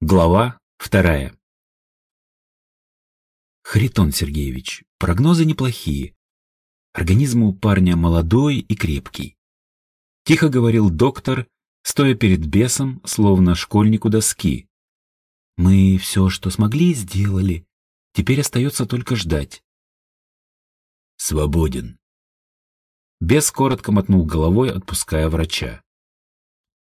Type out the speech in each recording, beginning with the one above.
Глава вторая. Харитон Сергеевич, прогнозы неплохие. Организм у парня молодой и крепкий. Тихо говорил доктор, стоя перед бесом, словно школьнику доски. Мы все, что смогли, сделали. Теперь остается только ждать. Свободен. Бес коротко мотнул головой, отпуская врача.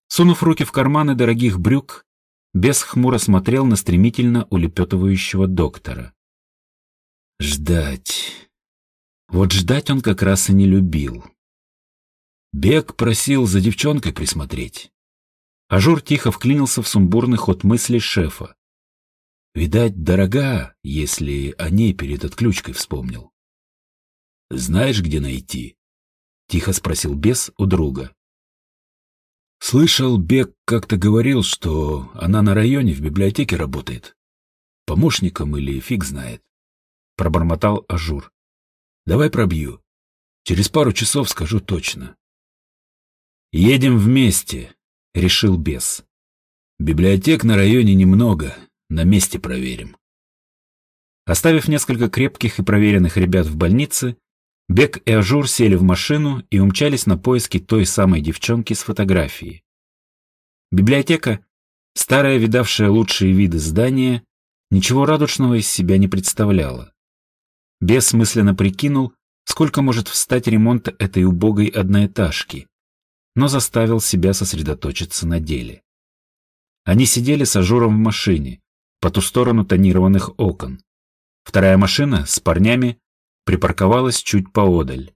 Сунув руки в карманы дорогих брюк, Бес хмуро смотрел на стремительно улепетывающего доктора. Ждать. Вот ждать он как раз и не любил. Бек просил за девчонкой присмотреть. Ажур тихо вклинился в сумбурный ход мыслей шефа. Видать, дорога, если о ней перед отключкой вспомнил. «Знаешь, где найти?» — тихо спросил Бес у друга. Слышал, Бек как-то говорил, что она на районе в библиотеке работает. Помощником или фиг знает. Пробормотал Ажур. Давай пробью. Через пару часов скажу точно. Едем вместе, решил Бес. Библиотек на районе немного, на месте проверим. Оставив несколько крепких и проверенных ребят в больнице, Бес и Ажур сели в машину и умчались на поиски той самой девчонки с фотографией. Библиотека, старое, видавшее лучшие виды здание, ничего радужного из себя не представляла. Бес мысленно прикинул, сколько может встать ремонт этой убогой одноэтажки, но заставил себя сосредоточиться на деле. Они сидели с Ажуром в машине, по ту сторону тонированных окон. Вторая машина с парнями припарковалась чуть поодаль.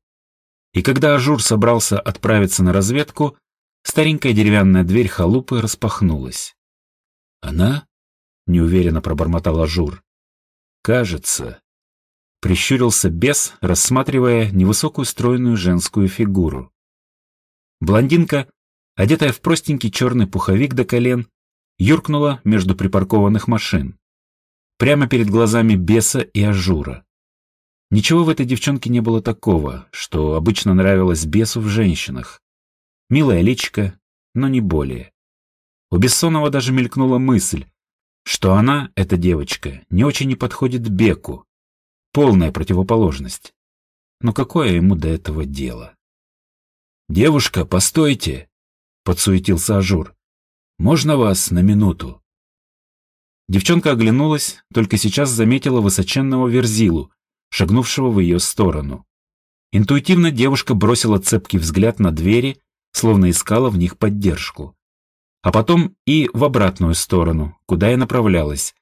И когда Ажур собрался отправиться на разведку, старенькая деревянная дверь халупы распахнулась. «Она?» — неуверенно пробормотал Ажур. «Кажется». Прищурился бес, рассматривая невысокую стройную женскую фигуру. Блондинка, одетая в простенький черный пуховик до колен, юркнула между припаркованных машин. Прямо перед глазами беса и Ажура. Ничего в этой девчонке не было такого, что обычно нравилось бесу в женщинах. Милое личико, но не более. У Бессонова даже мелькнула мысль, что она, эта девочка, ну очень не подходит Беку. Полная противоположность. Но какое ему до этого дело? «Девушка, постойте!» — подсуетился Ажур. «Можно вас на минуту?» Девчонка оглянулась, только сейчас заметила высоченного верзилу, шагнувшего в ее сторону. Интуитивно девушка бросила цепкий взгляд на двери, словно искала в них поддержку. А потом и в обратную сторону, куда и направлялась,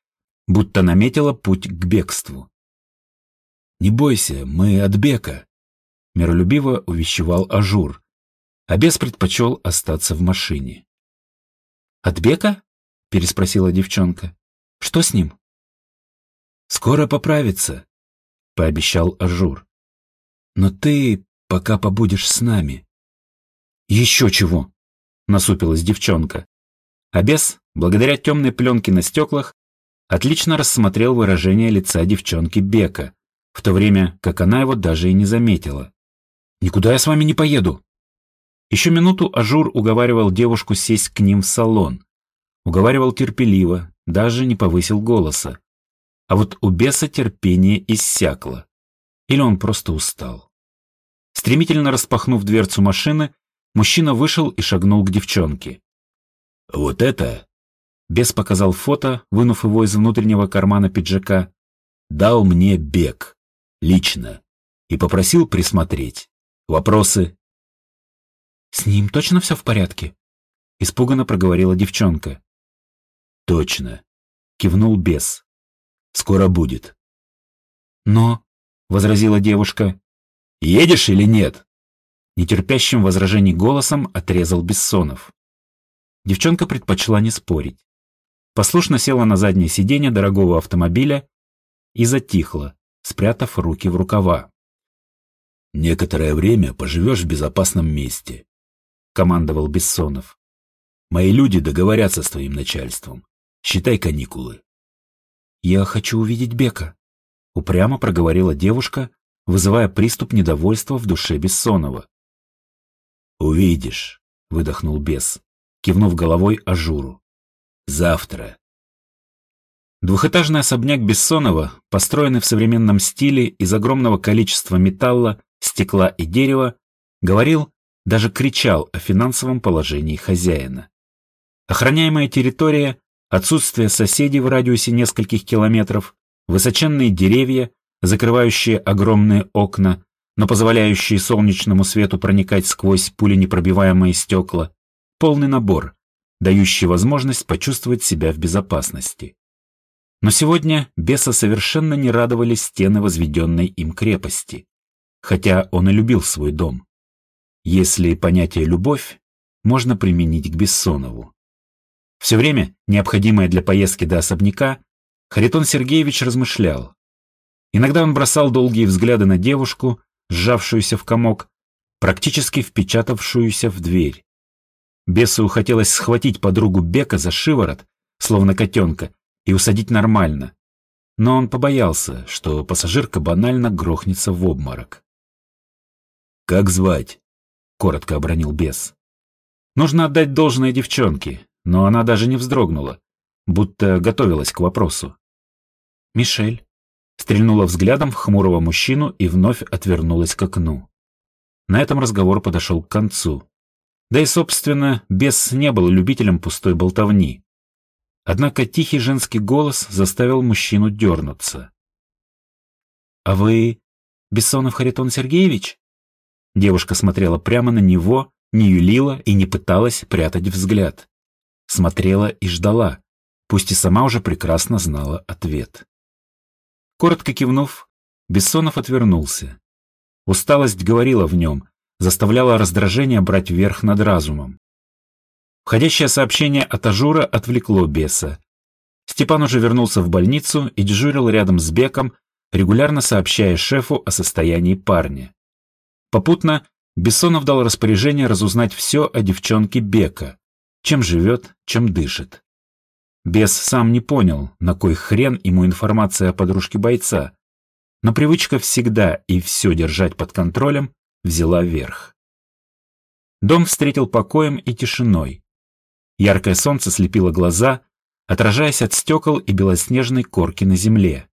будто наметила путь к бегству. «Не бойся, мы от Бека», — миролюбиво увещевал Ажур, а бес предпочел остаться в машине. «От Бека?» — переспросила девчонка. «Что с ним?» «Скоро поправится», — пообещал Ажур. «Но ты пока побудешь с нами». «Еще чего!» — насупилась девчонка. А бес, благодаря темной пленке на стеклах, отлично рассмотрел выражение лица девчонки Бека, в то время как она его даже и не заметила. «Никуда я с вами не поеду!» Еще минуту Ажур уговаривал девушку сесть к ним в салон. Уговаривал терпеливо, даже не повысил голоса. А вот у беса терпение иссякло. Или он просто устал. Стремительно распахнув дверцу машины, мужчина вышел и шагнул к девчонке. «Вот это?» Бес показал фото, вынув его из внутреннего кармана пиджака. «Дал мне бег. Лично. И попросил присмотреть. Вопросы?» «С ним точно все в порядке?» Испуганно проговорила девчонка. «Точно», — кивнул бес. Скоро будет. Но, — возразила девушка, — едешь или нет? Нетерпящим возражений голосом отрезал Бессонов. Девчонка предпочла не спорить. Послушно села на заднее сиденье дорогого автомобиля и затихла, спрятав руки в рукава. «Некоторое время поживешь в безопасном месте», — командовал Бессонов. «Мои люди договорятся с твоим начальством. Считай каникулы. «Я хочу увидеть Бека», — упрямо проговорила девушка, вызывая приступ недовольства в душе Бессонова. «Увидишь», — выдохнул бес, кивнув головой Ажуру. «Завтра. Двухэтажный особняк Бессонова, построенный в современном стиле из огромного количества металла, стекла и дерева, говорил, даже кричал о финансовом положении хозяина. Охраняемая территория, отсутствие соседей в радиусе нескольких километров, высоченные деревья, закрывающие огромные окна, но позволяющие солнечному свету проникать сквозь пуленепробиваемые стекла, полный набор, дающий возможность почувствовать себя в безопасности. Но сегодня беса совершенно не радовали стены возведенной им крепости, хотя он и любил свой дом. Если понятие «любовь» можно применить к Бессонову. Все время, необходимое для поездки до особняка, Харитон Сергеевич размышлял. Иногда он бросал долгие взгляды на девушку, сжавшуюся в комок, практически впечатавшуюся в дверь. Бесу хотелось схватить подругу Бека за шиворот, словно котенка, и усадить нормально. Но он побоялся, что пассажирка банально грохнется в обморок. «Как звать?» — коротко обронил бес. Нужно отдать должное девчонке, но она даже не вздрогнула, будто готовилась к вопросу. «Мишель», стрельнула взглядом в хмурого мужчину и вновь отвернулась к окну. На этом разговор подошел к концу. Да и, собственно, бес не был любителем пустой болтовни. Однако тихий женский голос заставил мужчину дернуться. «А вы Бессонов Харитон Сергеевич?» Девушка смотрела прямо на него, не юлила и не пыталась прятать взгляд. Смотрела и ждала, пусть и сама уже прекрасно знала ответ. Коротко кивнув, Бессонов отвернулся. Усталость говорила в нем, заставляла раздражение брать верх над разумом. Входящее сообщение от Ажура отвлекло беса. Степан уже вернулся в больницу и дежурил рядом с Беком, регулярно сообщая шефу о состоянии парня. Попутно Бессонов дал распоряжение разузнать все о девчонке Бека, чем живет, чем дышит. Бес сам не понял, на кой хрен ему информация о подружке бойца, но привычка всегда и все держать под контролем взяла верх. Дом встретил покоем и тишиной. Яркое солнце слепило глаза, отражаясь от стекол и белоснежной корки на земле.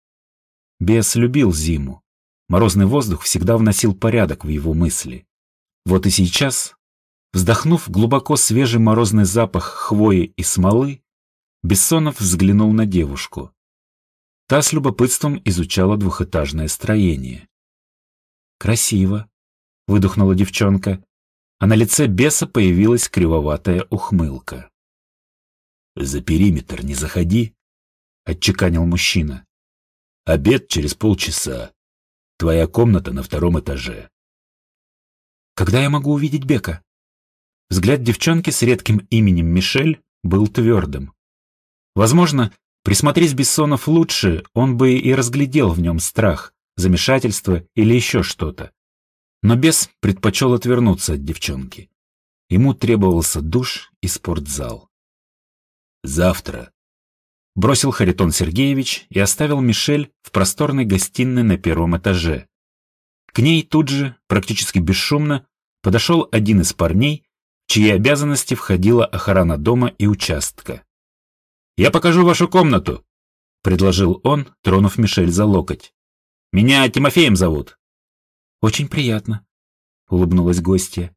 Бес любил зиму. Морозный воздух всегда вносил порядок в его мысли. Вот и сейчас, вздохнув глубоко свежий морозный запах хвои и смолы, Бессонов взглянул на девушку. Та с любопытством изучала двухэтажное строение. «Красиво», — выдохнула девчонка, а на лице беса появилась кривоватая ухмылка. «За периметр не заходи», — отчеканил мужчина. «Обед через полчаса. Твоя комната на втором этаже». «Когда я могу увидеть Бека?» Взгляд девчонки с редким именем Мишель был твердым. Возможно, присмотреть Бессонов лучше, он бы и разглядел в нем страх, замешательство или еще что-то. Но бес предпочел отвернуться от девчонки. Ему требовался душ и спортзал. «Завтра», — бросил Харитон Сергеевич и оставил Мишель в просторной гостиной на первом этаже. К ней тут же, практически бесшумно, подошел один из парней, чьи обязанности входила охрана дома и участка. «Я покажу вашу комнату», — предложил он, тронув Мишель за локоть. «Меня Тимофеем зовут». «Очень приятно», — улыбнулась гостья.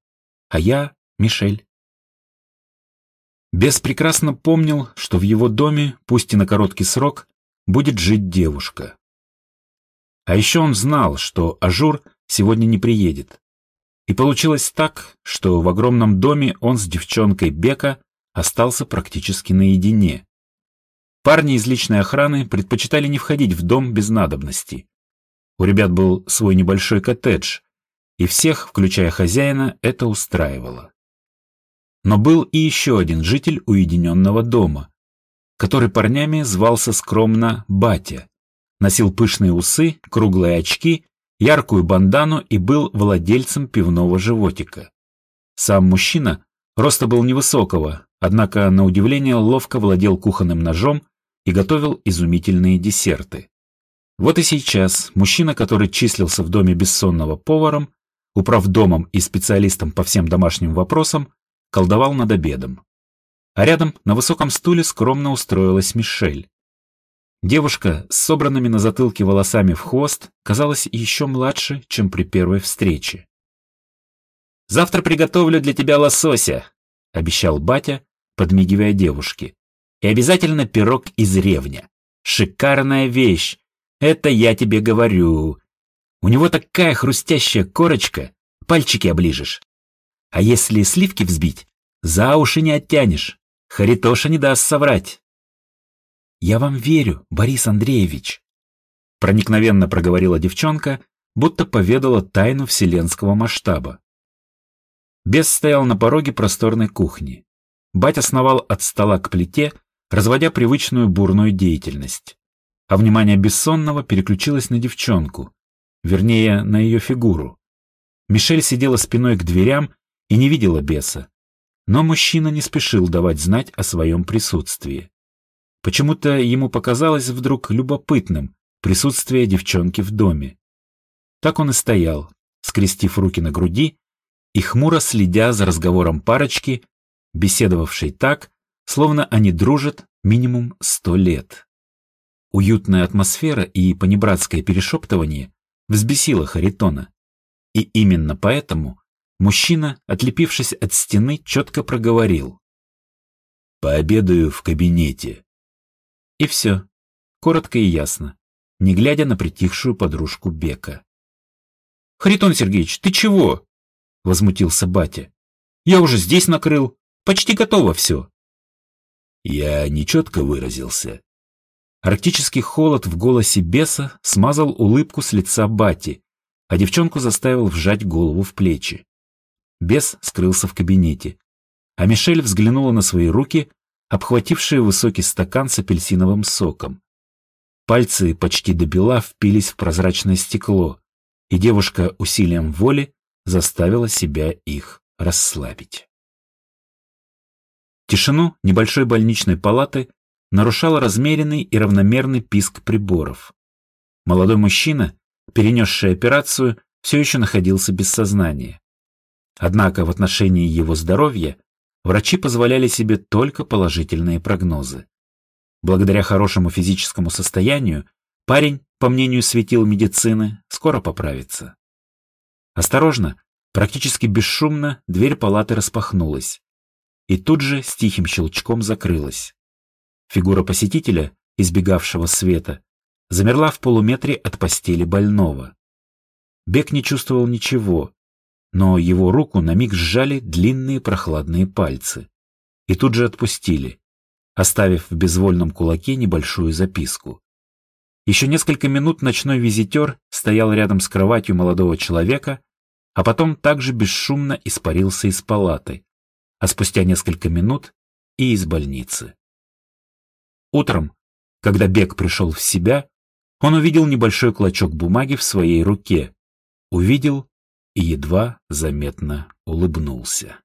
«А я Мишель». Бес прекрасно помнил, что в его доме, пусть и на короткий срок, будет жить девушка. А еще он знал, что Ажур сегодня не приедет. И получилось так, что в огромном доме он с девчонкой Бека остался практически наедине. Парни из личной охраны предпочитали не входить в дом без надобности. У ребят был свой небольшой коттедж, и всех, включая хозяина, это устраивало. Но был и еще один житель уединенного дома, который парнями звался скромно Батя, носил пышные усы, круглые очки, яркую бандану и был владельцем пивного животика. Сам мужчина роста был невысокого, однако, на удивление, ловко владел кухонным ножом и готовил изумительные десерты. Вот и сейчас мужчина, который числился в доме бессонного поваром, управ домом и специалистом по всем домашним вопросам, колдовал над обедом. А рядом на высоком стуле скромно устроилась Мишель. Девушка с собранными на затылке волосами в хвост казалась еще младше, чем при первой встрече. «Завтра приготовлю для тебя лосося», — обещал батя, подмигивая девушке. «И обязательно пирог из ревня. Шикарная вещь. Это я тебе говорю. У него такая хрустящая корочка, пальчики оближешь. А если сливки взбить, за уши не оттянешь. Харитоша не даст соврать. «Я вам верю, Борис Андреевич», — проникновенно проговорила девчонка, будто поведала тайну вселенского масштаба. Бес стоял на пороге просторной кухни. Батя сновал от стола к плите, разводя привычную бурную деятельность. А внимание Бессонного переключилось на девчонку, вернее, на ее фигуру. Мишель сидела спиной к дверям и не видела беса. Но мужчина не спешил давать знать о своем присутствии. Почему-то ему показалось вдруг любопытным присутствие девчонки в доме. Так он и стоял, скрестив руки на груди и хмуро следя за разговором парочки, беседовавшей так, словно они дружат минимум сто лет. Уютная атмосфера и понебратское перешептывание взбесило Харитона. И именно поэтому мужчина, отлепившись от стены, четко проговорил. «Пообедаю в кабинете». И все. Коротко и ясно, не глядя на притихшую подружку Бека. «Харитон Сергеевич, ты чего?» — возмутился батя. «Я уже здесь накрыл. Почти готово все». Я нечетко выразился. Арктический холод в голосе беса смазал улыбку с лица бати, а девчонку заставил вжать голову в плечи. Бес скрылся в кабинете, а Мишель взглянула на свои руки обхватившие высокий стакан с апельсиновым соком. Пальцы почти до бела впились в прозрачное стекло, и девушка усилием воли заставила себя их расслабить. Тишину небольшой больничной палаты нарушал размеренный и равномерный писк приборов. Молодой мужчина, перенесший операцию, все еще находился без сознания. Однако в отношении его здоровья врачи позволяли себе только положительные прогнозы. Благодаря хорошему физическому состоянию, парень, по мнению светил медицины, скоро поправится. Осторожно, практически бесшумно, дверь палаты распахнулась. И тут же с тихим щелчком закрылась. Фигура посетителя, избегавшего света, замерла в полуметре от постели больного. Бек не чувствовал ничего, но его руку на миг сжали длинные прохладные пальцы и тут же отпустили, оставив в безвольном кулаке небольшую записку. Еще несколько минут ночной визитер стоял рядом с кроватью молодого человека, а потом также бесшумно испарился из палаты, а спустя несколько минут и из больницы. Утром, когда Бек пришел в себя, он увидел небольшой клочок бумаги в своей руке, увидел и едва заметно улыбнулся.